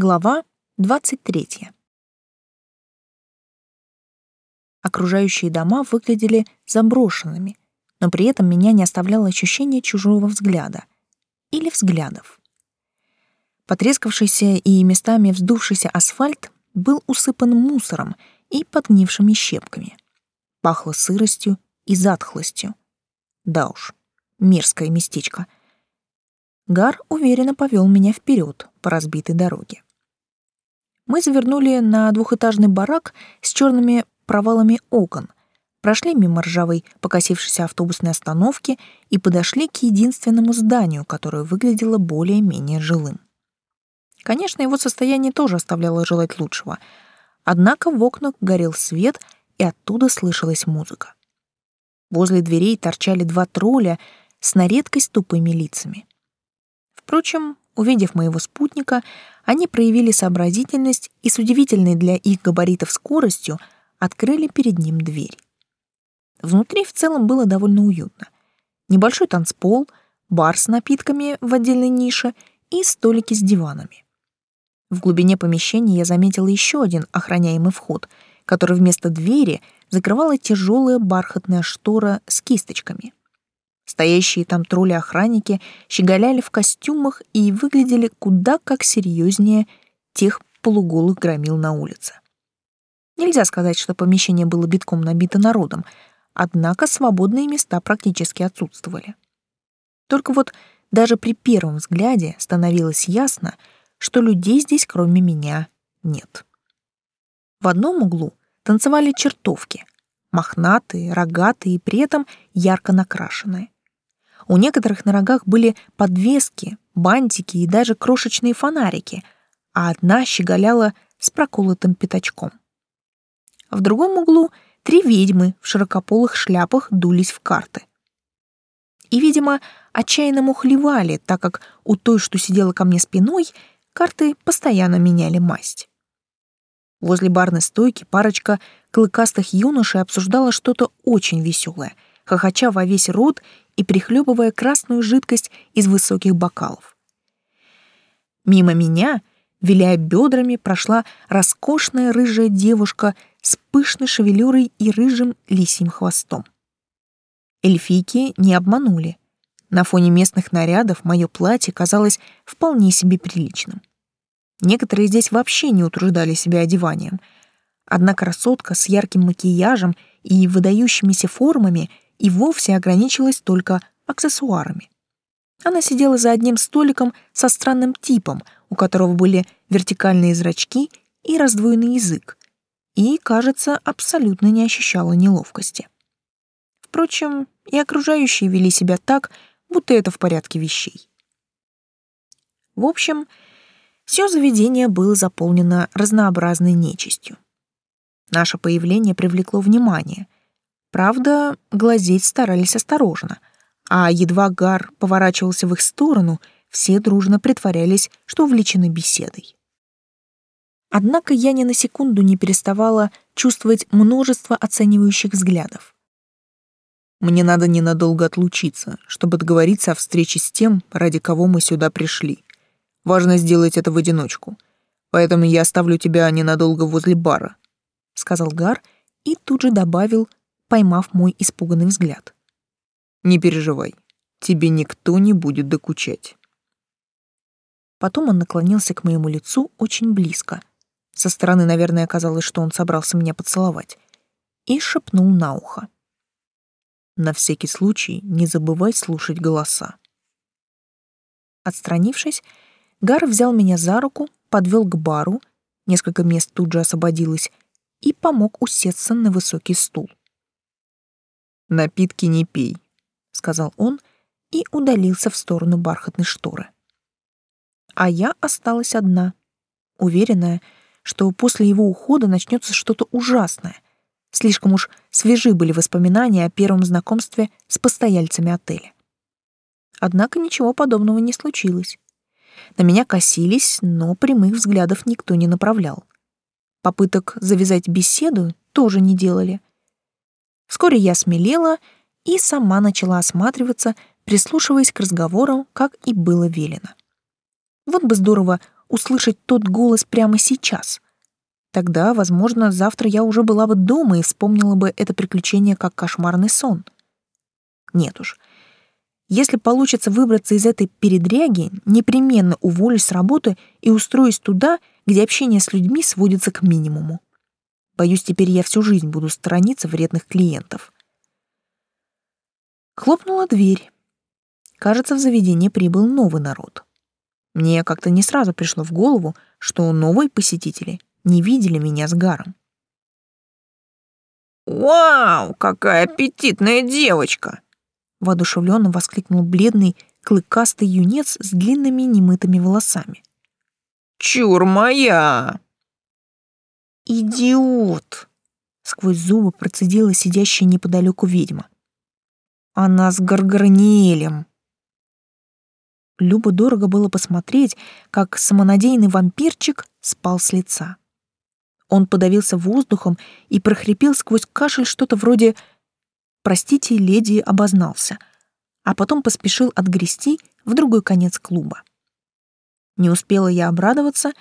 Глава 23. Окружающие дома выглядели заброшенными, но при этом меня не оставляло ощущение чужого взгляда. Или взглядов. Потрескавшийся и местами вздувшийся асфальт был усыпан мусором и подгнившими щепками. Пахло сыростью и затхлостью. Да уж, мерзкое местечко. Гар уверенно повел меня вперед по разбитой дороге мы завернули на двухэтажный барак с черными провалами окон, прошли мимо ржавой покосившейся автобусной остановки и подошли к единственному зданию, которое выглядело более-менее жилым. Конечно, его состояние тоже оставляло желать лучшего, однако в окнах горел свет, и оттуда слышалась музыка. Возле дверей торчали два тролля с на редкость тупыми лицами. Впрочем, Увидев моего спутника, они проявили сообразительность и с удивительной для их габаритов скоростью открыли перед ним дверь. Внутри в целом было довольно уютно. Небольшой танцпол, бар с напитками в отдельной нише и столики с диванами. В глубине помещения я заметила еще один охраняемый вход, который вместо двери закрывала тяжелая бархатная штора с кисточками. Стоящие там тролли-охранники щеголяли в костюмах и выглядели куда как серьезнее тех полуголых громил на улице. Нельзя сказать, что помещение было битком набито народом, однако свободные места практически отсутствовали. Только вот даже при первом взгляде становилось ясно, что людей здесь кроме меня нет. В одном углу танцевали чертовки, мохнатые, рогатые и при этом ярко накрашенные. У некоторых на рогах были подвески, бантики и даже крошечные фонарики, а одна щеголяла с проколотым пятачком. В другом углу три ведьмы в широкополых шляпах дулись в карты. И, видимо, отчаянно мухлевали, так как у той, что сидела ко мне спиной, карты постоянно меняли масть. Возле барной стойки парочка клыкастых юношей обсуждала что-то очень веселое, хохоча во весь рот и прихлебывая красную жидкость из высоких бокалов. Мимо меня, виляя бедрами, прошла роскошная рыжая девушка с пышной шевелюрой и рыжим лисьим хвостом. Эльфийки не обманули. На фоне местных нарядов мое платье казалось вполне себе приличным. Некоторые здесь вообще не утруждали себя одеванием. Одна красотка с ярким макияжем и выдающимися формами — и вовсе ограничилась только аксессуарами. Она сидела за одним столиком со странным типом, у которого были вертикальные зрачки и раздвоенный язык, и, кажется, абсолютно не ощущала неловкости. Впрочем, и окружающие вели себя так, будто это в порядке вещей. В общем, все заведение было заполнено разнообразной нечистью. Наше появление привлекло внимание — Правда, глазеть старались осторожно, а едва Гар поворачивался в их сторону, все дружно притворялись, что увлечены беседой. Однако я ни на секунду не переставала чувствовать множество оценивающих взглядов. Мне надо ненадолго отлучиться, чтобы договориться о встрече с тем, ради кого мы сюда пришли. Важно сделать это в одиночку. Поэтому я оставлю тебя ненадолго возле бара, сказал Гар и тут же добавил, поймав мой испуганный взгляд. «Не переживай, тебе никто не будет докучать». Потом он наклонился к моему лицу очень близко. Со стороны, наверное, казалось, что он собрался меня поцеловать. И шепнул на ухо. «На всякий случай не забывай слушать голоса». Отстранившись, Гар взял меня за руку, подвел к бару, несколько мест тут же освободилось, и помог усесться на высокий стул. «Напитки не пей», — сказал он и удалился в сторону бархатной шторы. А я осталась одна, уверенная, что после его ухода начнется что-то ужасное. Слишком уж свежи были воспоминания о первом знакомстве с постояльцами отеля. Однако ничего подобного не случилось. На меня косились, но прямых взглядов никто не направлял. Попыток завязать беседу тоже не делали — Вскоре я смелела и сама начала осматриваться, прислушиваясь к разговорам, как и было велено. Вот бы здорово услышать тот голос прямо сейчас. Тогда, возможно, завтра я уже была бы дома и вспомнила бы это приключение как кошмарный сон. Нет уж. Если получится выбраться из этой передряги, непременно уволюсь с работы и устроюсь туда, где общение с людьми сводится к минимуму. Боюсь, теперь я всю жизнь буду сторониться вредных клиентов. Хлопнула дверь. Кажется, в заведение прибыл новый народ. Мне как-то не сразу пришло в голову, что новые посетители не видели меня с Гаром. «Вау, какая аппетитная девочка!» воодушевленно воскликнул бледный, клыкастый юнец с длинными немытыми волосами. «Чур моя!» «Идиот!» — сквозь зубы процедила сидящая неподалеку ведьма. «Она с Гаргарниелем!» Любо дорого было посмотреть, как самонадеянный вампирчик спал с лица. Он подавился воздухом и прохрипел сквозь кашель что-то вроде «Простите, леди, обознался», а потом поспешил отгрести в другой конец клуба. Не успела я обрадоваться,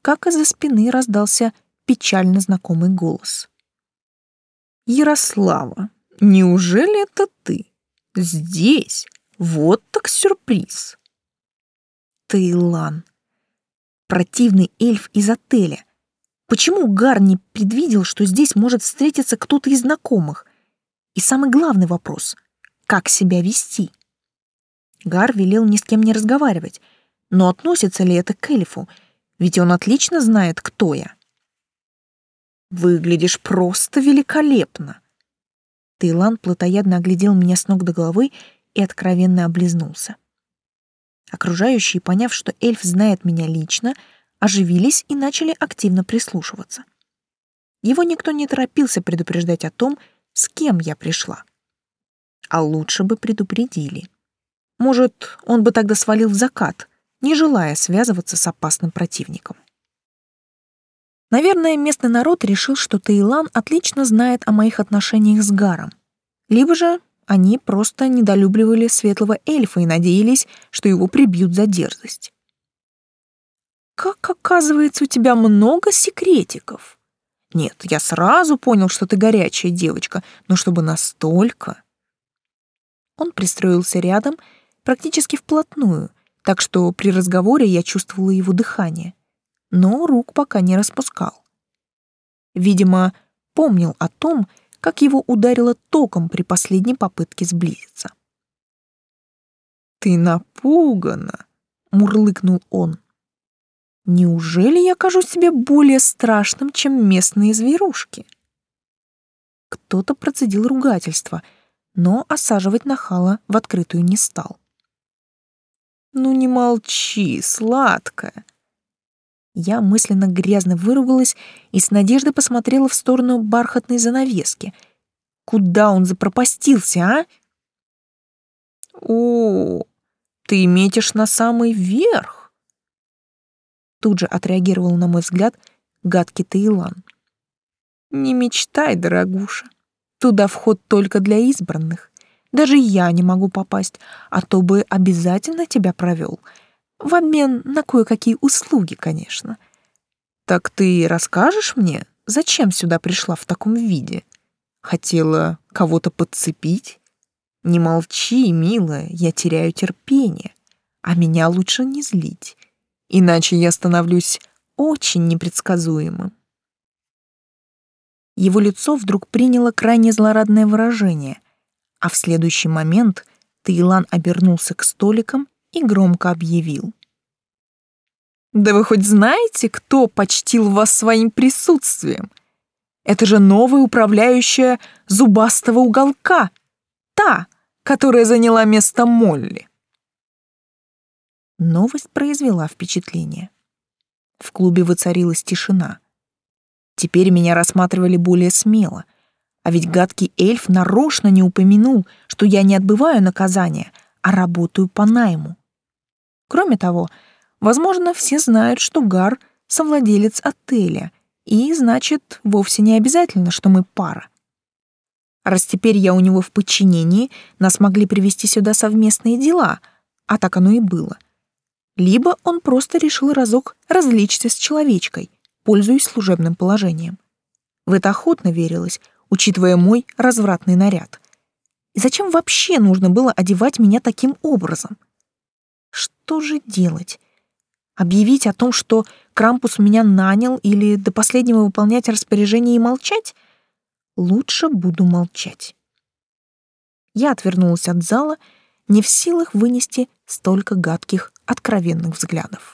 как из-за спины раздался печально знакомый голос. «Ярослава, неужели это ты? Здесь? Вот так сюрприз!» Таилан. Противный эльф из отеля. Почему Гар не предвидел, что здесь может встретиться кто-то из знакомых? И самый главный вопрос — как себя вести? Гар велел ни с кем не разговаривать, но относится ли это к эльфу? Ведь он отлично знает, кто я. Выглядишь просто великолепно. Таиланд плотоядно оглядел меня с ног до головы и откровенно облизнулся. Окружающие, поняв, что эльф знает меня лично, оживились и начали активно прислушиваться. Его никто не торопился предупреждать о том, с кем я пришла. А лучше бы предупредили. Может, он бы тогда свалил в закат, не желая связываться с опасным противником. Наверное, местный народ решил, что Таилан отлично знает о моих отношениях с Гаром. Либо же они просто недолюбливали светлого эльфа и надеялись, что его прибьют за дерзость. «Как оказывается, у тебя много секретиков. Нет, я сразу понял, что ты горячая девочка, но чтобы настолько...» Он пристроился рядом, практически вплотную, так что при разговоре я чувствовала его дыхание, но рук пока не распускал. Видимо, помнил о том, как его ударило током при последней попытке сблизиться. «Ты напугана», — мурлыкнул он. «Неужели я кажусь себе более страшным, чем местные зверушки?» Кто-то процедил ругательство, но осаживать нахала в открытую не стал. «Ну не молчи, сладкая!» Я мысленно грязно выругалась и с надеждой посмотрела в сторону бархатной занавески. Куда он запропастился, а? О, ты метишь на самый верх. Тут же отреагировал на мой взгляд гадкий Таилан. Не мечтай, дорогуша. Туда вход только для избранных. Даже я не могу попасть, а то бы обязательно тебя провел — в обмен на кое-какие услуги, конечно. Так ты расскажешь мне, зачем сюда пришла в таком виде? Хотела кого-то подцепить? Не молчи, милая, я теряю терпение, а меня лучше не злить, иначе я становлюсь очень непредсказуемым. Его лицо вдруг приняло крайне злорадное выражение, а в следующий момент Таилан обернулся к столикам и громко объявил. «Да вы хоть знаете, кто почтил вас своим присутствием? Это же новая управляющая зубастого уголка, та, которая заняла место Молли». Новость произвела впечатление. В клубе воцарилась тишина. Теперь меня рассматривали более смело, а ведь гадкий эльф нарочно не упомянул, что я не отбываю наказание, а работаю по найму. Кроме того, возможно, все знают, что Гар — совладелец отеля, и, значит, вовсе не обязательно, что мы пара. Раз теперь я у него в подчинении, нас могли привести сюда совместные дела, а так оно и было. Либо он просто решил разок развлечься с человечкой, пользуясь служебным положением. В это охотно верилось, учитывая мой развратный наряд. И зачем вообще нужно было одевать меня таким образом? Что же делать? Объявить о том, что Крампус меня нанял или до последнего выполнять распоряжение и молчать? Лучше буду молчать. Я отвернулась от зала, не в силах вынести столько гадких, откровенных взглядов.